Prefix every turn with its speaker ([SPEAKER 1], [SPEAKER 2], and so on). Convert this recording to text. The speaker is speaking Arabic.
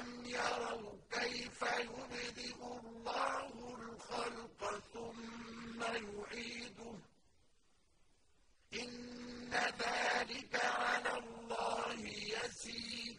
[SPEAKER 1] أَلَمْ يَرَوْا كَيْفَ يُبْدِئُ اللَّهُ الْخَلْقَ ثُمَّ يُعِيدُهُ ۚ إِنَّ ذَٰلِكَ عَلَى اللَّهِ يَسِيرٌ